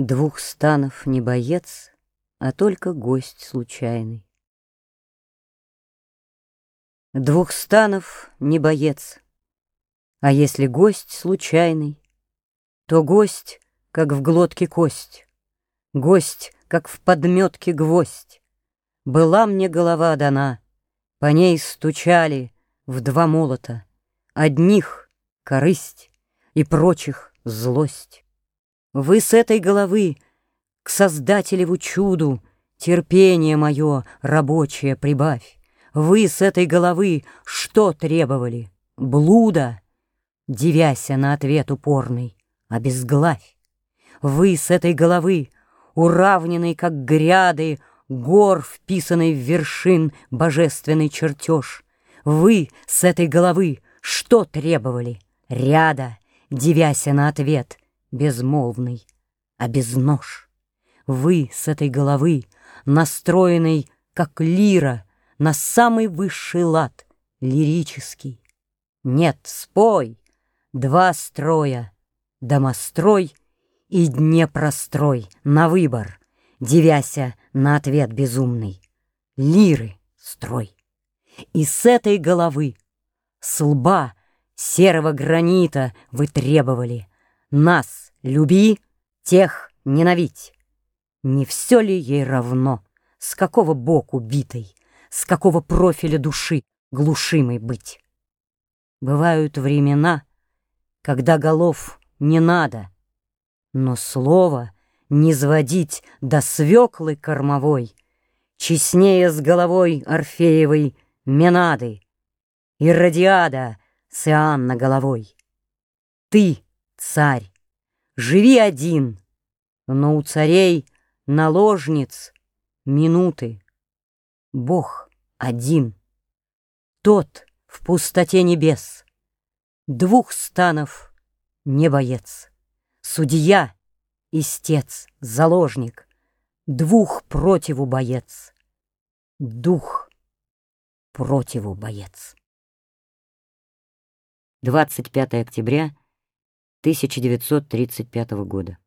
Двух станов не боец, а только гость случайный. Двух станов не боец, а если гость случайный, то гость, как в глотке кость, гость, как в подметке гвоздь. Была мне голова дана, по ней стучали в два молота, одних — корысть и прочих — злость. Вы с этой головы к Создателеву чуду Терпение мое рабочее прибавь. Вы с этой головы что требовали? Блуда? Девяся на ответ упорный, обезглавь. Вы с этой головы, уравненный, как гряды, Гор, вписанный в вершин божественный чертеж. Вы с этой головы что требовали? Ряда, девяся на ответ — безмолвный, а без нож. Вы с этой головы, настроенной, как лира, на самый высший лад, лирический. Нет, спой, два строя, домострой и Днепрострой на выбор, девяся на ответ безумный. Лиры строй. И с этой головы, с лба серого гранита вы требовали — нас люби, тех ненавидь. Не все ли ей равно, с какого боку битой, с какого профиля души глушимой быть? Бывают времена, когда голов не надо, но слово не сводить до свеклы кормовой, честнее с головой Орфеевой Менады и Радиада с Иоанна головой. Ты — царь, живи один, но у царей наложниц минуты. Бог один, тот в пустоте небес, двух станов не боец, судья, истец, заложник, двух противу боец, дух противу боец. 25 октября 1935 года.